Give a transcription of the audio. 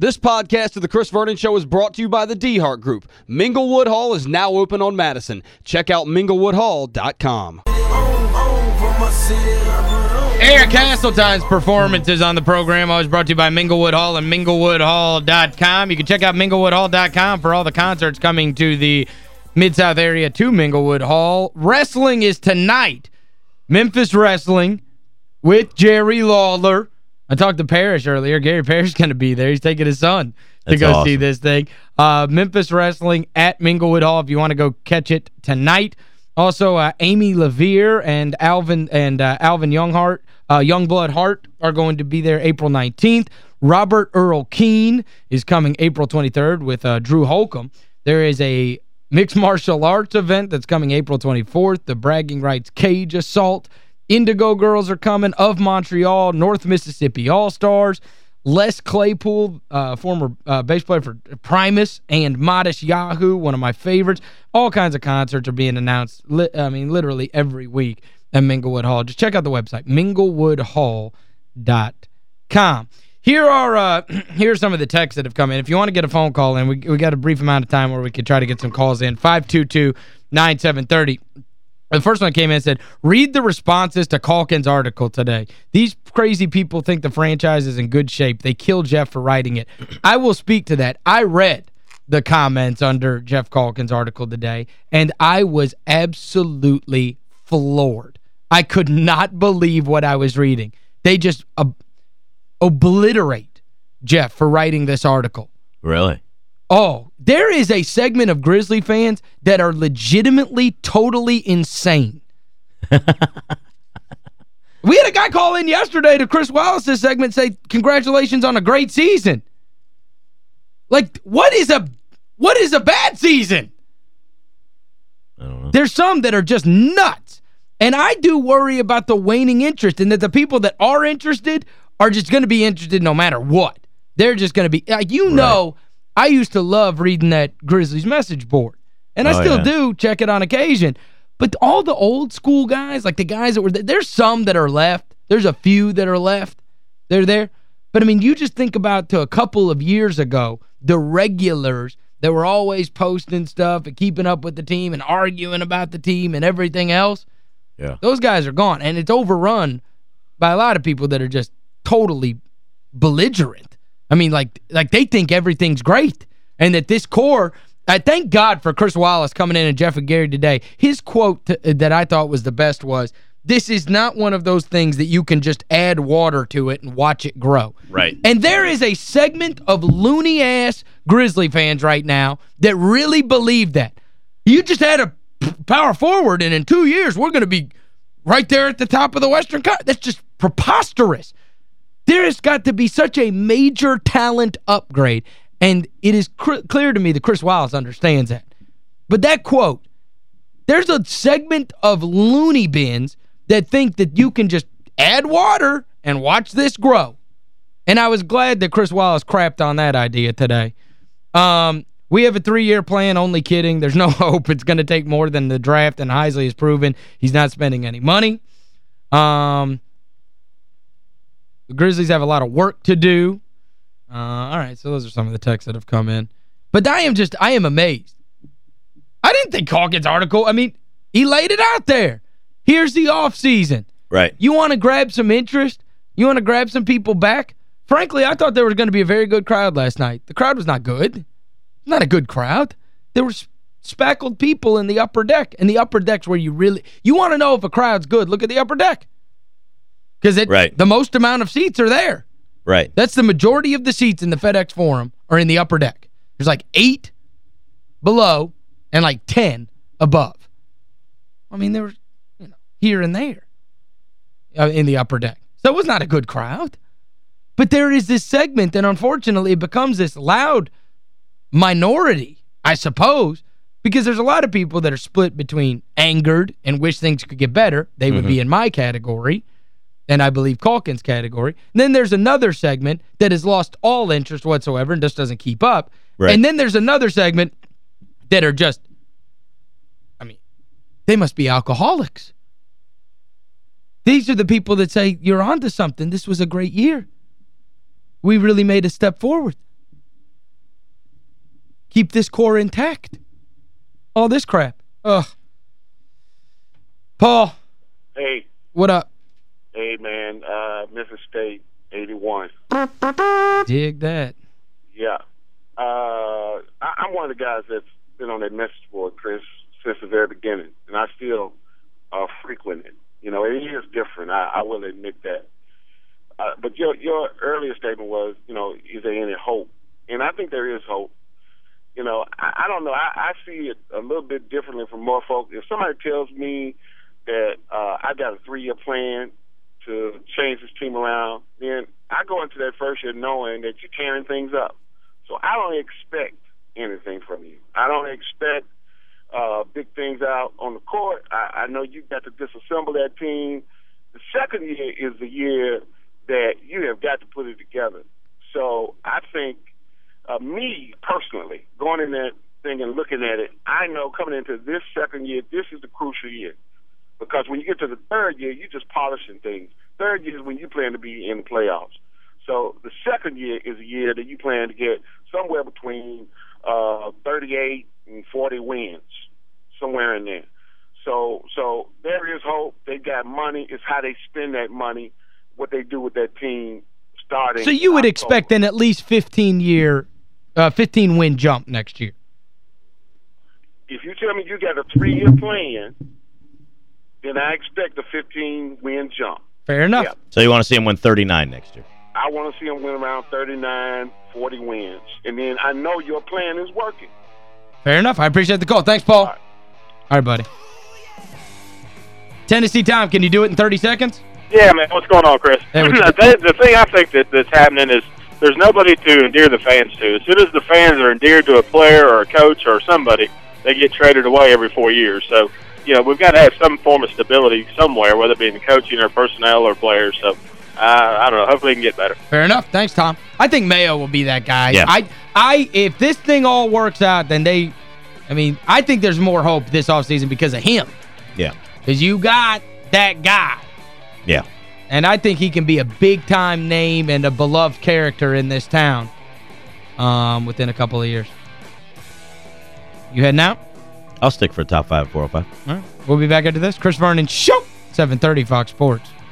This podcast of The Chris Vernon Show is brought to you by the DeHart Group. Minglewood Hall is now open on Madison. Check out minglewoodhall.com. Eric Hasseltine's performances on the program always brought to you by Minglewood Hall and minglewoodhall.com. You can check out minglewoodhall.com for all the concerts coming to the Mid-South area to Minglewood Hall. Wrestling is tonight. Memphis Wrestling with Jerry Lawler. I talked to Parrish earlier. Gary Parrish going to be there. He's taking his son to go awesome. see this thing. Uh, Memphis Wrestling at Minglewood Hall if you want to go catch it tonight. Also, uh, Amy LaVere and Alvin and uh, Alvin Younghart, uh, Youngblood Hart are going to be there April 19th. Robert Earl Keen is coming April 23rd with uh, Drew Holcomb. There is a mixed martial arts event that's coming April 24th, the Bragging Rights Cage Assault. Indigo Girls are coming, of Montreal, North Mississippi All-Stars, Les Claypool, uh, former uh, bass player for Primus, and Modest Yahoo, one of my favorites. All kinds of concerts are being announced, I mean, literally every week at Minglewood Hall. Just check out the website, minglewoodhall.com. Here are uh, here are some of the texts that have come in. If you want to get a phone call in, we, we got a brief amount of time where we could try to get some calls in. 522-9730. The first one came in and said, read the responses to Calkins' article today. These crazy people think the franchise is in good shape. They killed Geoff for writing it. I will speak to that. I read the comments under Geoff Calkins' article today, and I was absolutely floored. I could not believe what I was reading. They just ob obliterate Geoff for writing this article. Really? Oh, there is a segment of Grizzly fans that are legitimately totally insane. we had a guy call in yesterday to Chris Wallace's segment say, congratulations on a great season. Like, what is a what is a bad season? I don't know. There's some that are just nuts. And I do worry about the waning interest and that the people that are interested are just going to be interested no matter what. They're just going to be, like, you know, I used to love reading that Grizzlies message board. And I Oh, still yeah. do check it on occasion. But all the old school guys, like the guys that were there, there's some that are left. There's a few that are left. They're there. But, I mean, you just think about to a couple of years ago, the regulars that were always posting stuff and keeping up with the team and arguing about the team and everything else. Yeah. Those guys are gone. And it's overrun by a lot of people that are just totally belligerent. I mean, like like they think everything's great. And that this core, I thank God for Chris Wallace coming in and Geoff and Gary today. His quote to, uh, that I thought was the best was, this is not one of those things that you can just add water to it and watch it grow. Right. And there is a segment of loony-ass Grizzly fans right now that really believe that. You just had a power forward, and in two years, we're going to be right there at the top of the Western Conference. That's just preposterous. There has got to be such a major talent upgrade, and it is clear to me that Chris Wallace understands that. But that quote, there's a segment of loony bins that think that you can just add water and watch this grow. And I was glad that Chris Wallace crapped on that idea today. Um, we have a three-year plan, only kidding. There's no hope. It's going to take more than the draft, and Heisley has proven he's not spending any money. Um, the Grizzlies have a lot of work to do. Uh, all right, so those are some of the texts that have come in. But I am just, I am amazed. I didn't think Calkins' article, I mean, he laid it out there. Here's the off season. Right. You want to grab some interest? You want to grab some people back? Frankly, I thought there was going to be a very good crowd last night. The crowd was not good. Not a good crowd. There were speckled people in the upper deck. And the upper deck's where you really... You want to know if a crowd's good, look at the upper deck. Because Right. the most amount of seats are there. Right. That's the majority of the seats in the FedEx Forum are in the upper deck. There's like eight below and like 10 above. I mean, there was, you know, here and there uh, in the upper deck. So it was not a good crowd. But there is this segment, and unfortunately it becomes this loud minority, I suppose, because there's a lot of people that are split between angered and wish things could get better. They would be in my category, and I believe Calkins' category. And then there's another segment that has lost all interest whatsoever and just doesn't keep up. Right. And then there's another segment that are just, I mean, they must be alcoholics. These are the people that say, you're onto something. This was a great year. We really made a step forward. keep this core intact. All this crap. Ugh. Paul. Hey. What up? Hey, man. Uh, Memphis State, 81. Dig that. Yeah. Uh, I, I'm one of the guys that's been on that message board, Chris, since the very beginning, and I still uh, frequent it. You know, it is different. I, I will admit that. Uh, but your your earlier statement was, you know, is there any hope? And I think there is hope. You know, I, I don't know. I, I see it a little bit differently from more folks. If somebody tells me that uh, I got a three year plan to change this team around, then I go into that first year knowing that you're tearing things up. So I don't expect anything from you. I don't expect uh, big things out on the court. I, I know you got to disassemble that team. The second year is the year that you have got to put it together. So I think, uh, me personally, going in that thing and looking at it, I know coming into this second year, this is the crucial year. Because when you get to the third year, you're just polishing things. Third year is when you plan to be in the playoffs. So the second year is a year that you plan to get somewhere between uh, 38 and 40 wins, somewhere in there. So, so there is hope. They got money. It's how they spend that money, what they do with that team starting. So you would expect an at least 15 year, uh, 15 win jump next year. If you tell me you got a three year plan, then I expect a 15 win jump. Fair enough. Yeah. So you want to see him win 39 next year? I want to see him win around 39, 40 wins. And then I know your plan is working. Fair enough. I appreciate the call. Thanks, Paul. All right, All right buddy. Tennessee Tom, can you do it in 30 seconds? Yeah, man. What's going on, Chris? Hey, the, the thing I think that, that's happening is there's nobody to endear the fans to. As soon as the fans are endeared to a player or a coach or somebody, they get traded away every four years. So, you know, we've got to have some form of stability somewhere, whether it be in coaching or personnel or players. So, uh, I don't know. Hopefully, we can get better. Fair enough. Thanks, Tom. I think Mayo will be that guy. Yeah. I, I, if this thing all works out, then they, I mean, I think there's more hope this offseason because of him. Yeah. Because you got that guy. Yeah. And I think he can be a big-time name and a beloved character in this town um, within a couple of years. You heading out? I'll stick for a top five 405. All right. We'll be back after this. Chris Vernon Show, 730 Fox Sports.